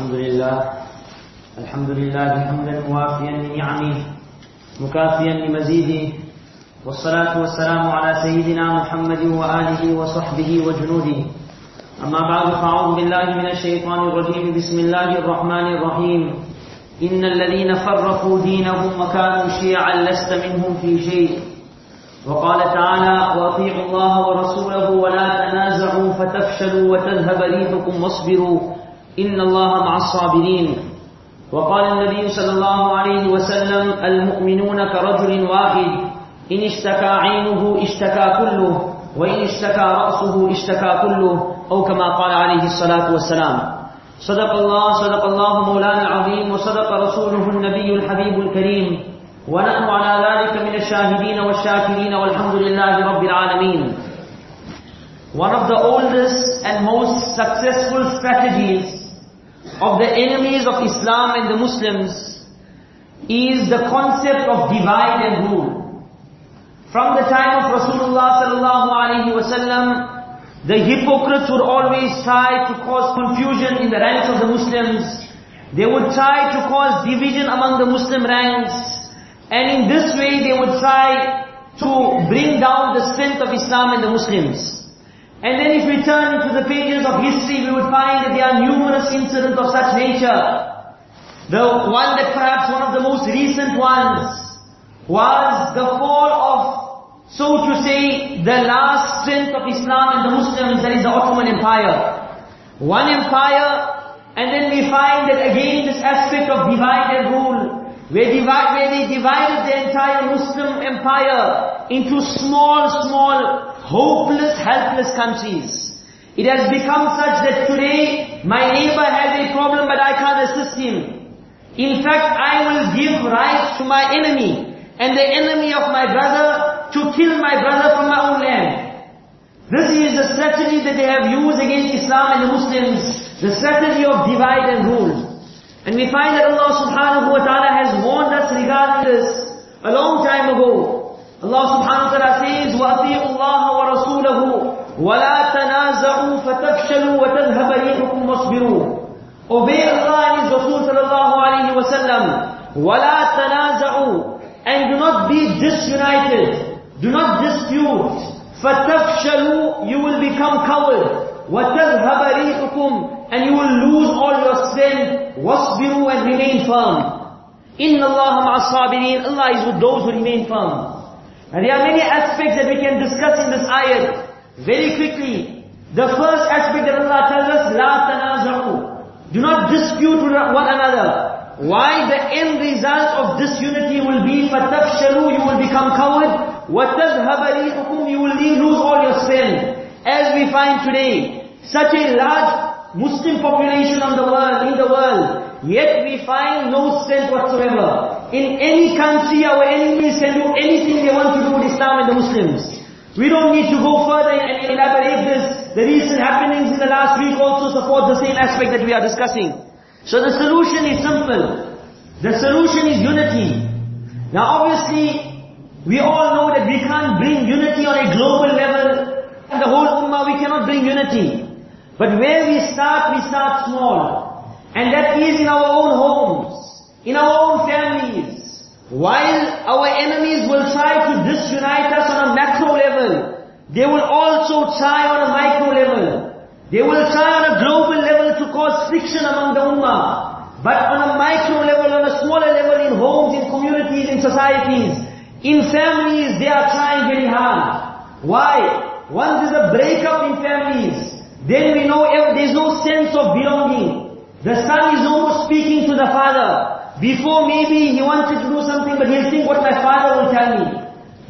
الحمد لله. الحمد لله حمدا موافيا لنعمه مكافيا لمزيده والصلاة والسلام على سيدنا محمد وآله وصحبه وجنوده. أما بعد فأعوذ بالله من الشيطان الرجيم. بسم الله الرحمن الرحيم. إن الذين فرقوا دينهم وكانوا شيعا لست منهم في شيء. وقال تعالى وأطيعوا الله ورسوله ولا تنازعوا فتفشلوا وتذهب ريحكم واصبروا. إن الله مع الصابرين. وقال النبي صلى الله عليه وسلم المؤمنون كرجل واحد إن اشتكى عينه اشتكى كله وإن اشتكى رأسه اشتكى كله أو كما قال عليه الصلاة والسلام. صدق الله صدق الله مولانا العظيم وصدق رسوله النبي الحبيب الكريم. ونحن على ذلك من الشاهدين والشاكرين والحمد لله رب العالمين. One of the oldest and most successful strategies of the enemies of Islam and the Muslims is the concept of divide and rule. From the time of Rasulullah sallallahu alaihi wasallam, the hypocrites would always try to cause confusion in the ranks of the Muslims. They would try to cause division among the Muslim ranks. And in this way they would try to bring down the strength of Islam and the Muslims. And then if we turn into the pages of history, we would find that there are numerous incidents of such nature. The one that perhaps one of the most recent ones was the fall of, so to say, the last strength of Islam and the Muslims, that is the Ottoman Empire. One empire, and then we find that again this aspect of divide and rule, where, divide, where they divided the entire Muslim empire into small, small, hopeless, helpless countries. It has become such that today, my neighbor has a problem but I can't assist him. In fact, I will give right to my enemy, and the enemy of my brother to kill my brother from my own land. This is the strategy that they have used against Islam and the Muslims, the strategy of divide and rule. And we find that Allah subhanahu wa ta'ala has warned us regarding this a long time ago. Allah subhanahu wa ta'ala says, وَأَطِيعُوا اللَّهَ وَرَسُولَهُ وَلَا تَنَازَعُوا فَتَفْشَلُوا وَتَذْهَبَ رِيحُكُمْ وَاصْبِرُوا Obey Allah and His Rasul sallallahu alayhi wa sallam. وَلَا تَنَازَعُوا And do not be disunited. Do not dispute. فَتَفْشَلُوا You will become coward. وَتَذْهَبَ رِيحُكُمْ And you will lose all your strength. وَاصْبِرُوا And remain firm. إِنَّ اللَّهَ مَعَ الصَّابِرِينَ Allah is with those who remain firm. And there are many aspects that we can discuss in this ayat. Very quickly. The first aspect that Allah tells us, لَا تَنَازَعُوا Do not dispute with one another. Why the end result of disunity will be فَتَفْشَلُوا You will become coward. وَتَذْهَبَ رِيحُكُمْ You will lose all your strength. As we find today, such a large Muslim population on the world, in the world, yet we find no strength whatsoever. In any country, our enemies can do anything they want to do with Islam and the Muslims. We don't need to go further and elaborate this. The recent happenings in the last week also support the same aspect that we are discussing. So the solution is simple. The solution is unity. Now obviously, we all know that we can't bring unity on a global level. In the whole ummah, we cannot bring unity. But where we start, we start small. And that is in our own homes, in our own families. While our enemies will try to disunite us on a macro level, they will also try on a micro level. They will try on a global level to cause friction among the ummah. But on a micro level, on a smaller level, in homes, in communities, in societies, in families, they are trying very hard. Why? Once there's a breakup in families, then we know there's no sense of belonging. The son is almost speaking to the father. Before maybe he wanted to do something, but he'll think what my father will tell me.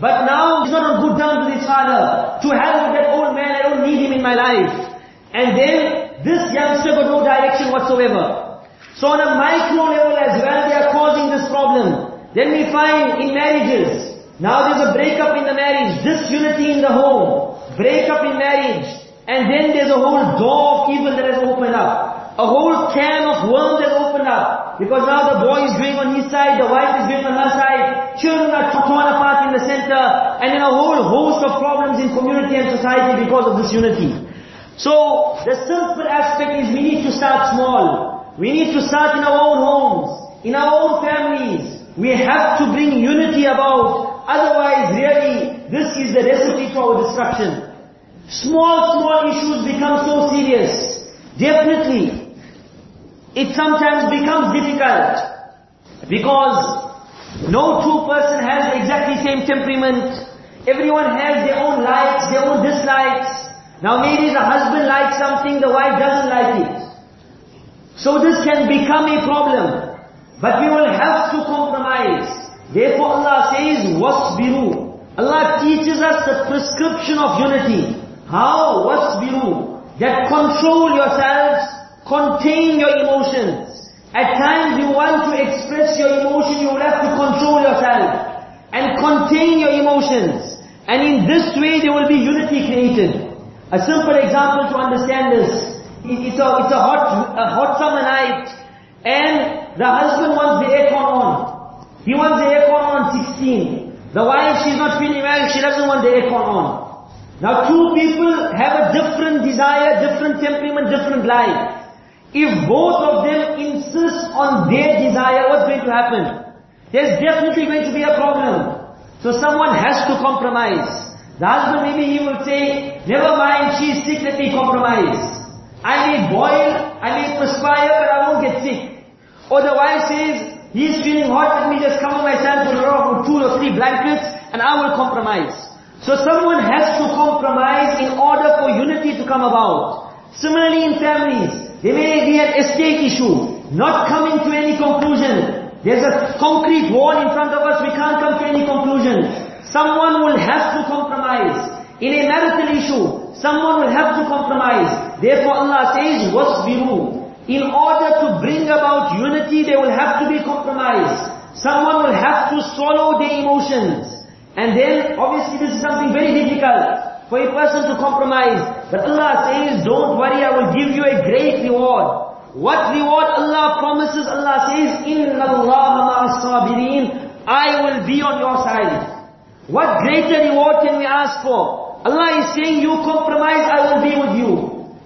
But now he's not on good terms with his father. To hell with that old man, I don't need him in my life. And then this youngster got no direction whatsoever. So on a micro level as well, they are causing this problem. Then we find in marriages, now there's a breakup in the marriage, disunity in the home, breakup in marriage, and then there's a whole door of evil that has opened up. A whole can of worms has opened up. Because now the boy is going on his side, the wife is going on her side, children are torn apart in the center, and then a whole host of problems in community and society because of this unity. So, the simple aspect is we need to start small. we need to start in our own homes, in our own families. We have to bring unity about. Otherwise, really, this is the recipe for our destruction. Small, small issues become so serious. Definitely, it sometimes becomes difficult because no two person has exactly same temperament. Everyone has their own likes, their own dislikes. Now maybe the husband likes something, the wife doesn't like it. So this can become a problem. But we will have to compromise. Therefore Allah says, wasbiru. Allah teaches us the prescription of unity. How? Wasbiru. That control yourselves, contain your emotions. At times you want to express your emotion, you will have to control yourself and contain your emotions. And in this way there will be unity created. A simple example to understand this. It's a, it's a hot a hot summer night and the husband wants the aircon on. He wants the aircon on 16. The wife, she's not feeling well, she doesn't want the aircon on. Now two people have a different desire, different temperament, different life. If both of them insist on their desire, what's going to happen? There's definitely going to be a problem. So someone has to compromise. The husband maybe he will say, never mind, she's sick, let me compromise. I may boil, I may perspire, but I won't get sick. Or the wife says, he's feeling hot, let me just cover myself with two or three blankets, and I will compromise. So someone has to compromise in order for unity to come about. Similarly in families, there may be an estate issue, not coming to any conclusion. There's a concrete wall in front of us, we can't come to any conclusion. Someone will have to compromise. In a marital issue, someone will have to compromise. Therefore Allah says, وَاسْبِرُوا In order to bring about unity, there will have to be compromise. Someone will have to swallow their emotions. And then, obviously this is something very difficult for a person to compromise. But Allah says, don't worry, I will give you a great reward. What reward Allah promises? Allah says, إِنَّ اللَّهَ مَعَ الصَّابِرِينَ I will be on your side. What greater reward can we ask for? Allah is saying, you compromise, I will be with you.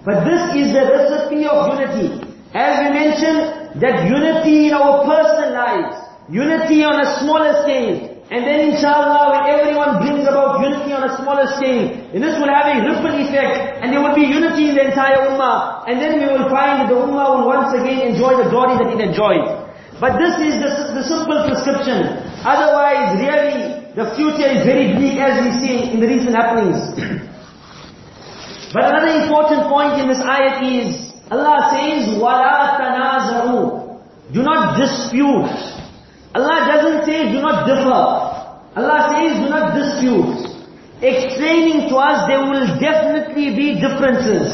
But this is the recipe of unity. As we mentioned, that unity in our personal lives, unity on a smaller scale, and then inshallah, when everyone brings about unity on a smaller scale, and this will have a ripple effect, and there will be unity in the entire ummah, and then we will find that the ummah will once again enjoy the glory that it enjoyed. But this is the, the simple prescription. Otherwise, really, the future is very bleak as we see in the recent happenings. but another important point in this ayat is, Allah says, وَلَا تَنَازَعُوا Do not dispute. Allah doesn't say do not differ. Allah says do not dispute. Explaining to us there will definitely be differences.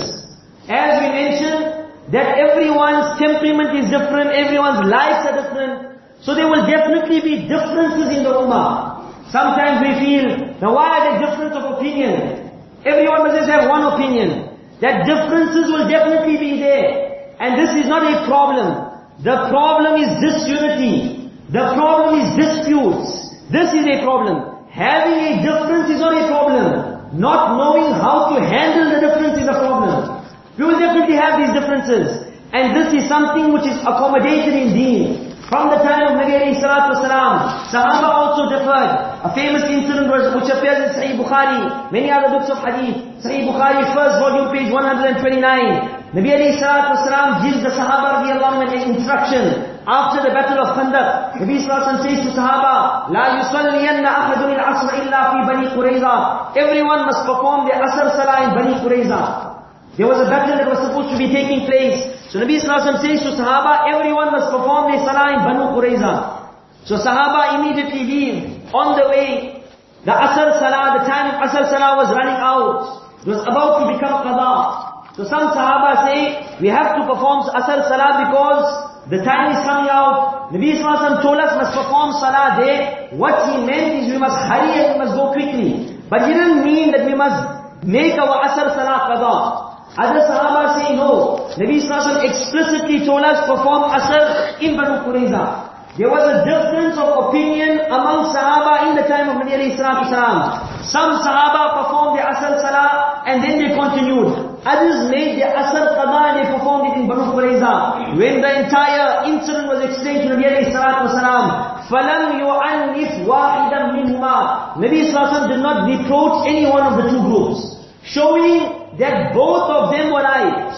As we mentioned, that everyone's temperament is different, everyone's lives are different. So there will definitely be differences in the ummah. Sometimes we feel, now why are there difference of opinion? Everyone must just have one opinion. That differences will definitely be there. And this is not a problem. The problem is disunity. The problem is disputes. This is a problem. Having a difference is not a problem. Not knowing how to handle the difference is a problem. We will definitely have these differences. And this is something which is accommodated in deen. From the time of Nabi alayhi salatu wasalam, Sahaba also differed. A famous incident which appears in Sahih Bukhari, many other books of hadith. Sahih Bukhari, first volume, page 129. Nabi alayhi salatu wasalam gives the Sahaba radiallahu an instruction after the battle of Khandaq. Nabi sallallahu says to Sahaba, La yusalliyanna ahadun al-asr illa fi Bani Qurayza. Everyone must perform their asr salah in Bani Qurayza. There was a battle that was supposed to be taking place. So Nabi sallallahu says to Sahaba, everyone must perform their salah in Bani Qurayza. So Sahaba immediately leave. On the way, the asr salah, the time of asr salah was running out. It was about to become qadha. So some Sahaba say, we have to perform Asr Salah because the time is coming out. Nabi Sallallahu told us must perform salah there. What he meant is we must hurry and we must go quickly. But he didn't mean that we must make our asr salah qada. Other Sahaba say no. Nabi Sallallahu explicitly told us perform asr in Banu Qurayza. There was a difference of opinion among Sahaba in the time of Nabi Sallallahu Some Sahaba performed the asr salah and then they continued. Others made their asr qada and they performed it in Banu Qurayza. When the entire incident was explained to Nabi alayhi salatu wasalam, فَلَمْ يُعَنِّفْ وَاحِدًا مِنْهُمَا Nabi sallallahu did not reproach any one of the two groups, showing that both of them were right.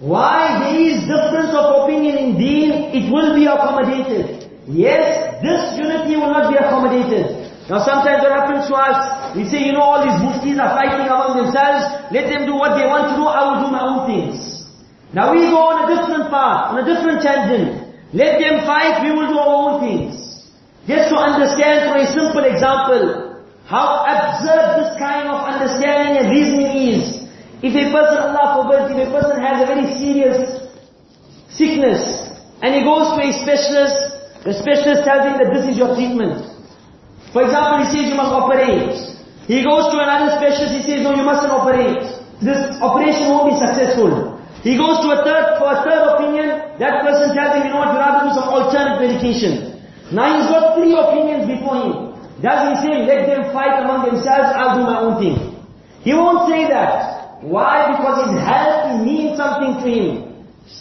Why there is difference of opinion in deen, it will be accommodated. Yes, this unity will not be accommodated. Now sometimes what happens to us, we say, you know, all these muftis are fighting among themselves, let them do what they want to do, I will do my own things. Now we go on a different path, on a different tangent. Let them fight, we will do our own things. Just to understand for a simple example, how absurd this kind of understanding and reasoning is. If a person, Allah if a person has a very serious sickness, and he goes to a specialist, the specialist tells him that this is your treatment. For example, he says you must operate. He goes to another specialist, he says, no, you mustn't operate. This operation won't be successful. He goes to a third, for a third opinion, that person tells him, you know what, you rather do some alternate medication. Now he's got three opinions before him. Does he say, let them fight among themselves, I'll do my own thing. He won't say that. Why? Because his health means something to him.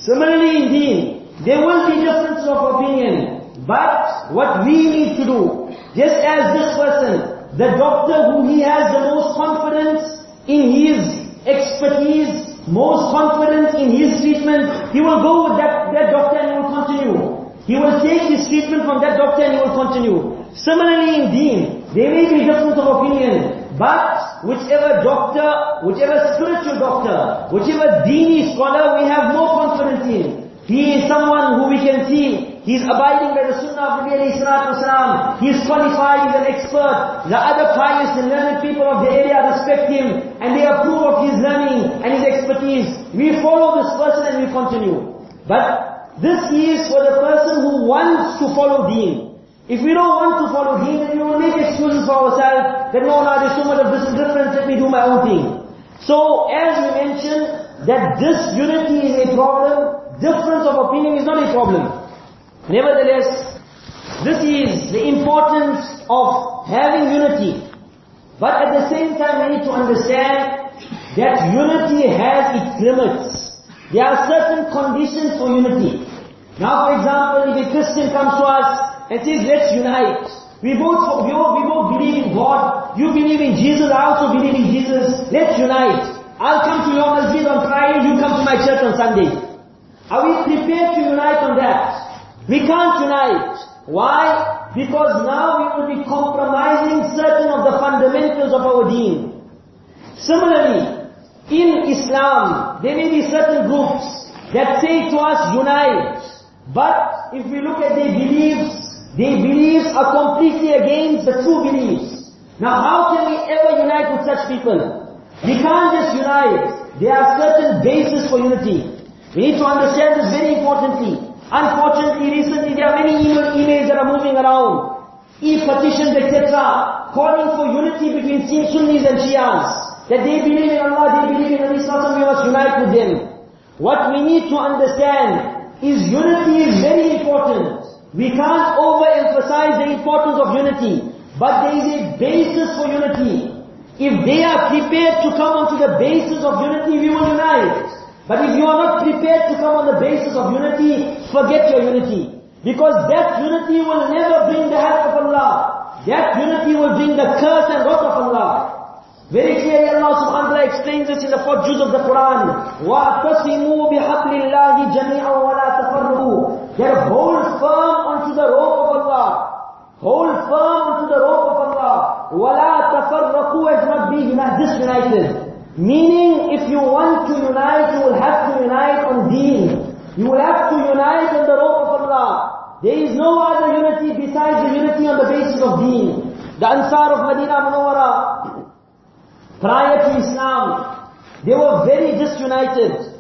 Similarly in deen, there will be differences of opinion. But what we need to do, just as this person, the doctor who he has the most confidence in his expertise, most confidence in his treatment, he will go with that, that doctor and he will continue. He will take his treatment from that doctor and he will continue. Similarly in deen, there may be difference of opinion, but whichever doctor, whichever spiritual doctor, whichever deeni scholar we have more confidence in, he is someone who we can see He's abiding by the sunnah of Nabi alayhi salatu wasalam. He is qualified, he's an expert. The other pious and learned people of the area respect him and they approve of his learning and his expertise. We follow this person and we continue. But this is for the person who wants to follow deen. If we don't want to follow deen, then we will make excuses for ourselves that no, no, there's so much of this difference, let me do my own thing. So, as we mentioned, that this unity is a problem, difference of opinion is not a problem. Nevertheless, this is the importance of having unity. But at the same time, we need to understand that unity has its limits. There are certain conditions for unity. Now, for example, if a Christian comes to us and says, let's unite. We both, we both, we both believe in God. You believe in Jesus, I also believe in Jesus. Let's unite. I'll come to your masjid on Friday, you come to my church on Sunday. Are we prepared to unite on that? We can't unite. Why? Because now we will be compromising certain of the fundamentals of our deen. Similarly, in Islam, there may be certain groups that say to us, unite. But if we look at their beliefs, their beliefs are completely against the true beliefs. Now how can we ever unite with such people? We can't just unite. There are certain bases for unity. We need to understand this very importantly. Unfortunately, recently there are many email, emails that are moving around, e-petitions, etc., calling for unity between Sunnis and Shias. That they believe in Allah, they believe in Nabi Sallallahu we must unite with them. What we need to understand is unity is very important. We can't overemphasize the importance of unity. But there is a basis for unity. If they are prepared to come onto the basis of unity, we will unite. But if you are not prepared to come on the basis of unity, forget your unity. Because that unity will never bring the help of Allah. That unity will bring the curse and wrath of Allah. Very clearly Allah subhanahu wa ta'ala explains this in the fourth juz of the Quran. وَاعْتَصِمُوا بِحَبْلِ اللَّهِ جَمِيعًا وَلَا تَفَرُّقُوا That hold firm onto the rope of Allah. Hold firm onto the rope of Allah. وَلَا تَفَرَّقُوا as not be disunited. Meaning, if you want to unite, you will have to unite on deen. You will have to unite on the rope of Allah. There is no other unity besides the unity on the basis of deen. The Ansar of Medina Munawwara, prior to Islam, they were very disunited.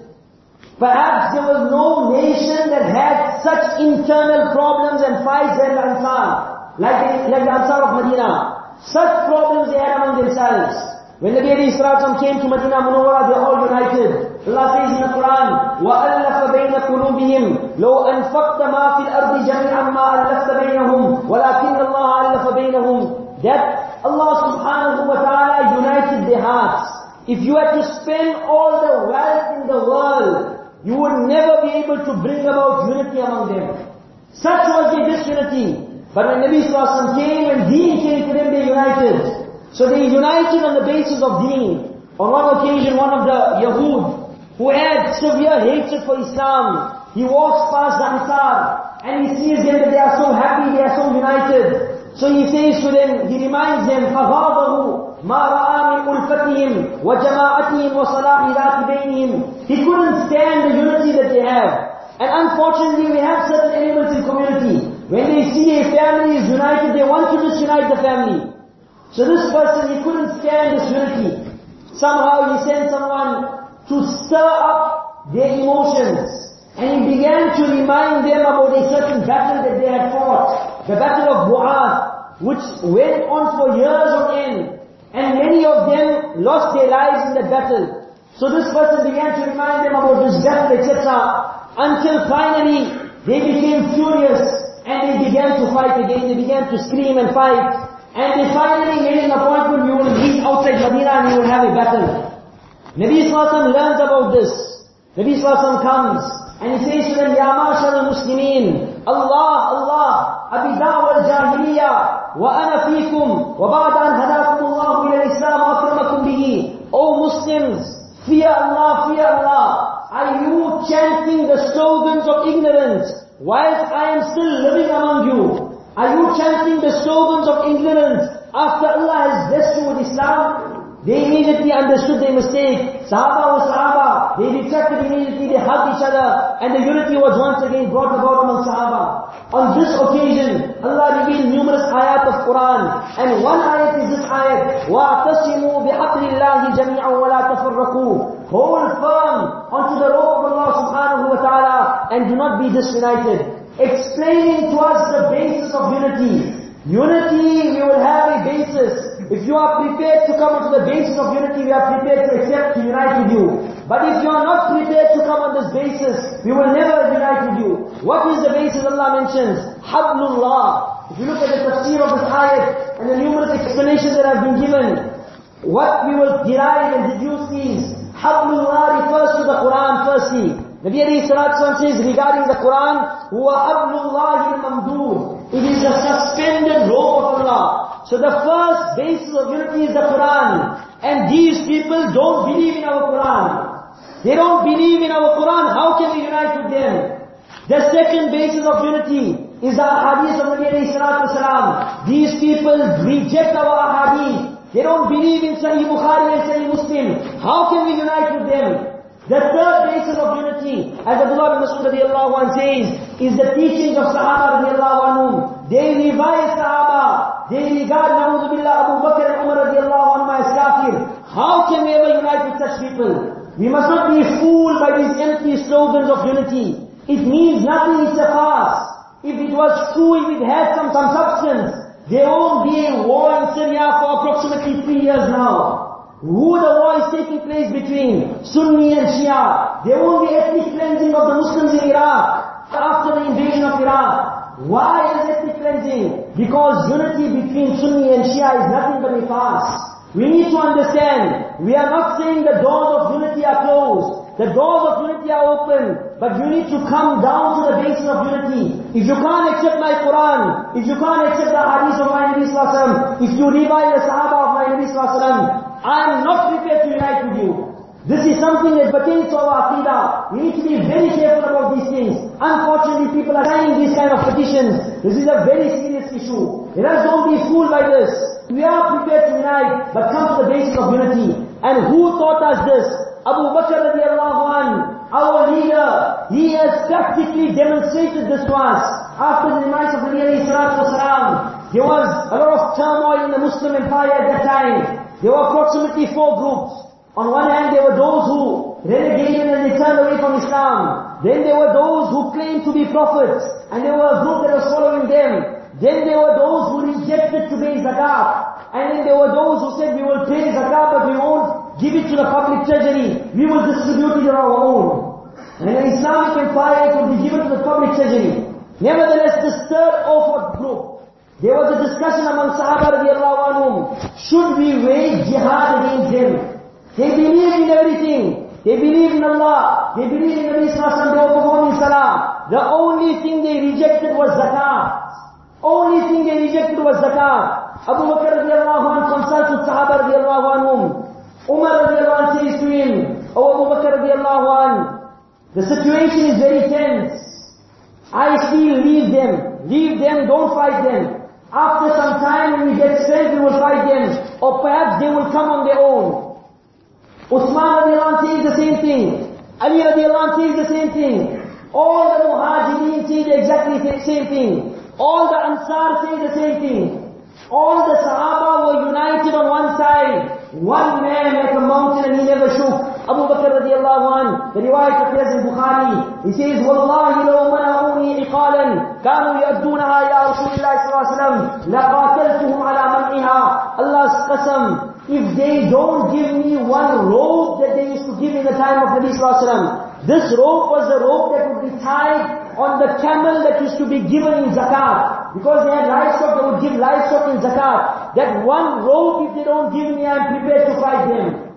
Perhaps there was no nation that had such internal problems and fights as Ansar, like like the Ansar of Medina. Such problems they had among themselves. When Nabi alayhi salatu came to Medina Munawwara, they all united. Allah says in the Quran, وَأَلَّفَ بَيْنَ قُلُوبِهِمْ لَوْ أَنفَقْتَ مَا فِي الْأَرْضِ جَمِيعًا مَا أَلَّفْتَ بَيْنَهُمْ وَلَكِنَّ اللَّهَ أَلَّفَ بَيْنَهُمْ That Allah subhanahu wa ta'ala united their hearts. If you had to spend all the wealth in the world, you would never be able to bring about unity among them. Such was their disunity. But when Nabi Sallallahu came and deen came to them, they united. So they united on the basis of deen. On one occasion, one of the Yahud, who had severe hatred for Islam, he walks past the Ansar, and he sees them that they are so happy, they are so united. So he says to them, he reminds them, فَغَاضَهُ مَا رَآ مِنْ أُلْفَتِهِمْ وَجَمَاعَتِهِمْ وَصَلَاحِ ذَاتِ بَيْنِهِمْ He couldn't stand the unity that they have. And unfortunately, we have certain elements in community. When they see a family is united, they want to disunite the family. So this person, he couldn't stand this unity. Somehow he sent someone to stir up their emotions. And he began to remind them about a certain battle that they had fought. The battle of Bu'ath, which went on for years on end. And many of them lost their lives in that battle. So this person began to remind them about this battle, etc. Until finally, they became furious and they began to fight again. They began to scream and fight. And they finally made an appointment, you will meet outside Medina and you will have a battle. Nabi Sallallahu learns about this. Nabi Sallallahu comes and he says to them, Ya Mashar al-Muslimin, Allah, Allah, Abi Da'wa al-Jahiliya, wa ana fikum, wa ba'da an hadakum Allah ila al-Islam akramakum bihi. O Muslims, fear Allah, fear Allah. Are you chanting the slogans of ignorance whilst I am still living among you? Are you chanting the slogans of ignorance after Allah has blessed you with Islam? They immediately understood their mistake. Sahaba was Sahaba. They retracted immediately, they hugged each other, and the unity was once again brought about among Sahaba. On this occasion, Allah revealed numerous ayat of Quran, and one ayat is this ayat, وَاعْتَصِمُوا بِحَقِّ اللَّهِ جَمِيعًا وَلَا تَفَرَّقُوا Hold firm onto the rope of Allah subhanahu wa ta'ala, and do not be disunited explaining to us the basis of unity. Unity, we will have a basis. If you are prepared to come onto the basis of unity, we are prepared to accept to unite with you. But if you are not prepared to come on this basis, we will never unite with you. What is the basis Allah mentions? Hablullah. If you look at the tafsir of this ayat and the numerous explanations that have been given, what we will derive and deduce is, Hablullah refers to the Quran firstly. Nabi Ali Sallallahu says regarding the Quran, huwa hablullahi mamdood. It is a suspended rope of Allah. So the first basis of unity is the Quran. And these people don't believe in our Quran. They don't believe in our Quran. How can we unite with them? The second basis of unity is the ahadith of Nabi Ali Sallallahu These people reject our ahadith. They don't believe in Sahih Bukhari and Sahih Muslim. How can we unite with them? The third basis of unity, as Abdullah bin Mas'ud radiallahu anh says, is the teachings of Sahaba radiallahu anhum. They revise Sahaba. They regard Na'udhu Billah Abu Bakr and Umar radiallahu anhum as kafir. How can we ever unite with such people? We must not be fooled by these empty slogans of unity. It means nothing, it's a farce. If it was true, if it had some, some substance, there won't be a war in Syria for approximately three years now. Who the war is taking between Sunni and Shia. There won't be ethnic cleansing of the Muslims in Iraq after the invasion of Iraq. Why is ethnic cleansing? Because unity between Sunni and Shia is nothing but a farce. We need to understand, we are not saying the doors of unity are closed. The doors of unity are open, but you need to come down to the basis of unity. If you can't accept my Quran, if you can't accept the hadith of my Nabi Sallallahu if you revile the Sahaba of my Nabi Sallallahu I am not prepared to unite with you. This is something that pertains to our aqidah. We need to be very careful about these things. Unfortunately, people are signing these kind of petitions. This is a very serious issue. Let us don't be fooled by this. We are prepared to unite, but come to the basis of unity. And who taught us this? Abu Bakr radiallahu an, our leader, he has practically demonstrated this to us. After the demise of Nabi alayhi salatu wasalam, there was a lot of turmoil in the Muslim empire at that time. There were approximately four groups. On one hand, there were those who renegated and they turned away from Islam. Then there were those who claimed to be prophets, and there were a group that was following them. Then there were those who rejected to pay zakat. And then there were those who said, we will pay zakat, but we won't give it to the public treasury. We will distribute it on our own. And in Islamic empire, it will be given to the public treasury. Nevertheless, this third awful group, there was a discussion among Sahaba radiallahu anhum. Should we wage jihad against them? They believed in everything. They believed in Allah. They believed in Nabi Sallallahu They were Salah. The only thing they rejected was zakat. Only thing they rejected was zakat. Abu Bakr radiallahu anhu consulted Sahaba radiallahu anhum. Umar radiallahu anhu says to him, Oh Abu Bakr radiallahu the situation is very tense. I still leave them. Leave them, don't fight them. After some time when we get strength, we will fight them. Or perhaps they will come on their own. Uthman radiallahu says the same thing. Ali radiallahu says the same thing. All the Muhajirin say the exactly the same thing. All the Ansar say the same thing. All the Sahaba were united on one side. One man like a mountain and he never shook. Abu Bakr radiallahu anh, the riwayat appears in Bukhari. He says, وَاللَّهِ لَوْ مَنَعُونِي إِقَالًا كَانُوا يَأْدُونَهَا إِلَى رَسُولِ اللَّهِ صلى الله عليه وسلم لَقَاتَلْتُهُمْ عَلى مَنْعِهَا Allah's qasam, if they don't give me one rope that they used to give in the time of Nabi Sallallahu Alaihi Wasallam. This rope was the rope that would be tied on the camel that used to be given in zakat. Because they had livestock, they would give livestock in zakat. That one rope, if they don't give me, I'm prepared to fight them.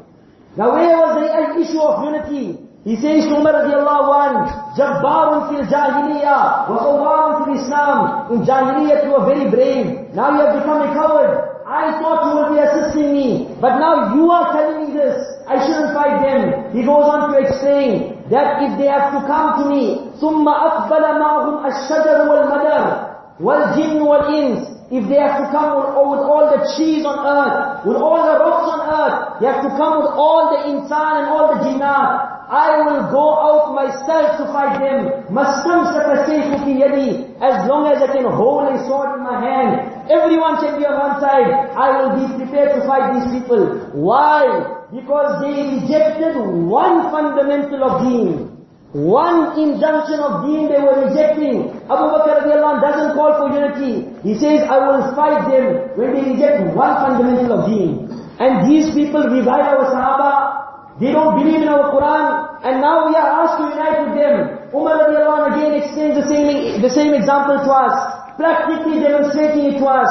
Now where was the issue of unity? He says to Umar radiallahu anhu, Jabbarun fil jahiliyyah, wa qawwarun fil Islam. In jahiliyyah you were very brave. Now you have become a coward. I thought you would be assisting me, but now you are telling me this. I shouldn't fight them. He goes on to explain that if they have to come to me, ثُمَّ أَقْبَلَ مَعْهُمْ الشَّجَرُ وَالْمَدَرُ wal jinn wal ins, if they have to come with, with all the trees on earth, with all the rocks on earth, they have to come with all the insan and all the jinnah, I will go out myself to fight them. Mastamsaka sayfuki yadi. As long as I can hold a sword in my hand. Everyone can be on one side. I will be prepared to fight these people. Why? Because they rejected one fundamental of deen. One injunction of deen they were rejecting. Abu Bakr doesn't call for unity. He says, I will fight them when they reject one fundamental of deen. And these people revive our Sahaba they don't believe in our Quran, and now we are asked to unite with them. Umar radiallahu again explains the same, the same example to us, practically demonstrating it to us.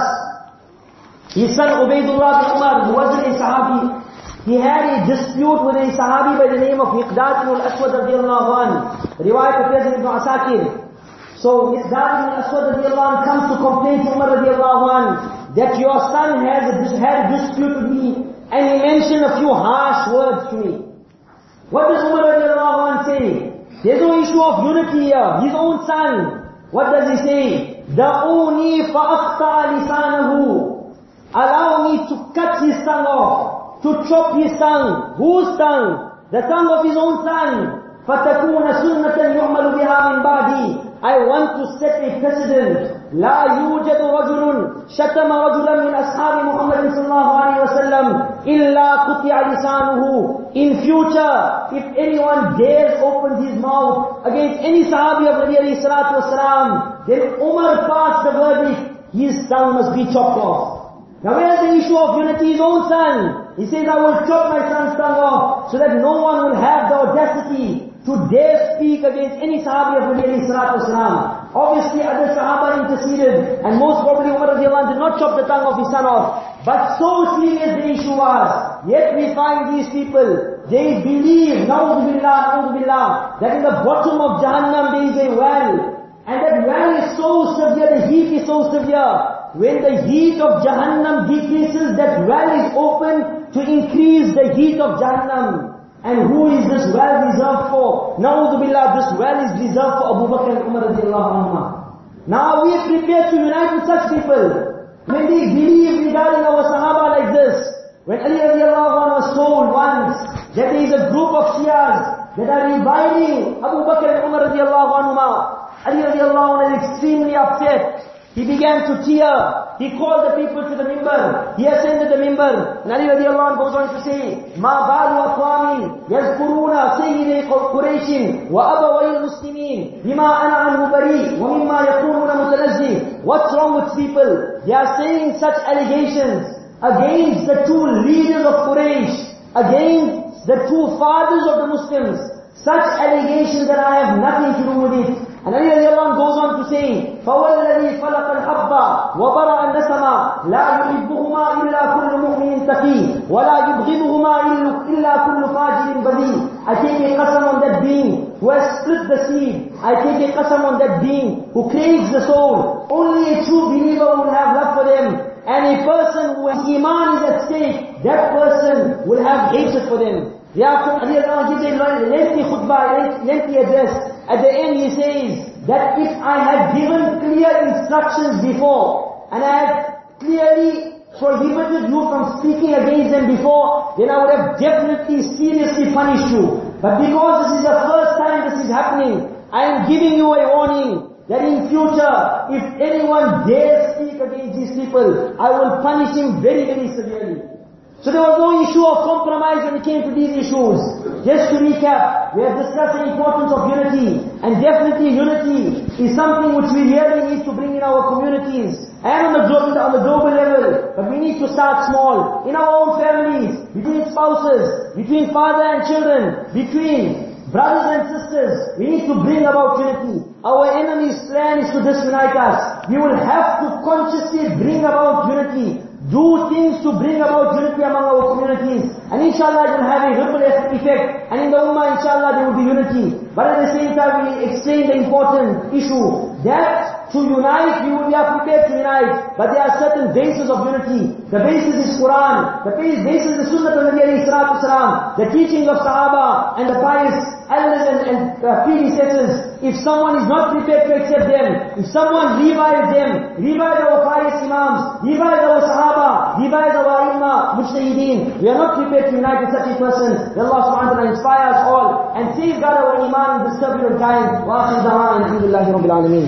His son Ubaidullah bin Umar, who wasn't a Sahabi, he had a dispute with a Sahabi by the name of Miqdad bin al-Aswad radiallahu anhu. Riwayat appears in Ibn Asakir. So Miqdad bin al-Aswad radiallahu anhu comes to complain to Umar radiallahu anhu that your son has a, had a dispute with me and he mentioned a few harsh words to me. What does Umar radiallahu anh say? There's no issue of unity here. His own son. What does he say? دَعُونِي فَأَقْطَعَ لِسَانَهُ Allow me to cut his tongue off. To chop his tongue. Whose tongue? The tongue of his own son. فَتَكُونَ سُنَّةً يُعْمَلُ بِهَا مِنْ بَعْدِي I want to set a precedent لا يوجد رجل شتم رجلا من أصحاب محمد صلى الله عليه وسلم إلا قطع لسانه In future, if anyone dares open his mouth against any Sahabi of Nabi alayhi salatu wasalam, then Umar passed the verdict, his tongue must be chopped off. Now where's the issue of unity? His own son. He says, I will chop my son's tongue off so that no one will have the audacity to dare speak against any Sahabi of Nabi wasalam. Obviously other Sahaba interceded and most probably Umar radiallahu did not chop the tongue of his son off. But so serious the issue was, yet we find these people, they believe, na'udhu billah, na'udhu that in the bottom of Jahannam there is a well. And that well is so severe, the heat is so severe. When the heat of Jahannam decreases, that well is open to increase the heat of Jahannam. And who is this well reserved for? Na'udhu billah, this well is reserved for Abu Bakr and Umar radiallahu anhu. Now we are prepared to unite with such people. When they believe regarding our Sahaba like this, when Ali radiallahu anhu was told once that there is a group of Shias that are reviling Abu Bakr and Umar radiallahu anhu, Ali radiallahu anhu is extremely upset. He began to tear. He called the people to the mimbar. He ascended the mimbar. Nali radiallahu anh goes on to say, مَا بَالُ أَقْوَامٍ يَذْكُرُونَ سَيِّدِ قُرَيْشٍ وَأَبَوَيِ الْمُسْلِمِينَ بِمَا أَنَا عَنْهُ بَرِيءٍ وَمِمَّا يَقُولُونَ مُتَنَزِّهٍ What's wrong with people? They are saying such allegations against the two leaders of Quraysh, against the two fathers of the Muslims. Such allegations that I have nothing to do with it. And Ali radiallahu goes on to say, saying, فَوَالَّذِي فَلَقَ الْحَبَّ وَبَرَأَ النَّسَمَ لَا يُحِبُّهُمَا إِلَّا كُلُّ مُؤْمِنٍ تَقِي وَلَا يُبْغِضُهُمَا إِلَّا كُلُّ فَاجِرٍ بَذِي I take a qasam on that being who has split the seed. I take a qasam on that being who craves the soul. Only a true believer will have love for them. And a person who has iman is at stake, that person will have hatred for them. Therefore, Ali Allah gives a lengthy khutbah, lengthy address. At the end he says, that if I had given clear instructions before, and I had clearly prohibited you from speaking against them before, then I would have definitely seriously punished you. But because this is the first time this is happening, I am giving you a warning that in future, if anyone dares speak against these people, I will punish him very, very severely. So there was no issue of compromise when it came to these issues. Just to recap, we have discussed the importance of unity. And definitely unity is something which we really need to bring in our communities. And on the, global, on the global level. But we need to start small. In our own families, between spouses, between father and children, between brothers and sisters. We need to bring about unity. Our enemy's plan is to disunite us. We will have to consciously bring about unity do things to bring about unity among our communities. And inshallah it will have a ripple effect. And in the ummah inshallah there will be unity. But at the same time we explain the important issue that to unite, we are prepared to unite. But there are certain bases of unity. The basis is Quran. The basis is Sunnah of Nabi alayhi The teaching of Sahaba and the pious elders and, and uh, predecessors. If someone is not prepared to accept them, if someone revives them, revives our pious imams, revives our Sahaba, revives our Imam, Mujtahideen, we are not prepared to unite with such a person. May Allah subhanahu wa ta'ala inspire us all and safeguard our iman in this turbulent time. Wa akhir da'wan, alhamdulillahi rabbil alameen.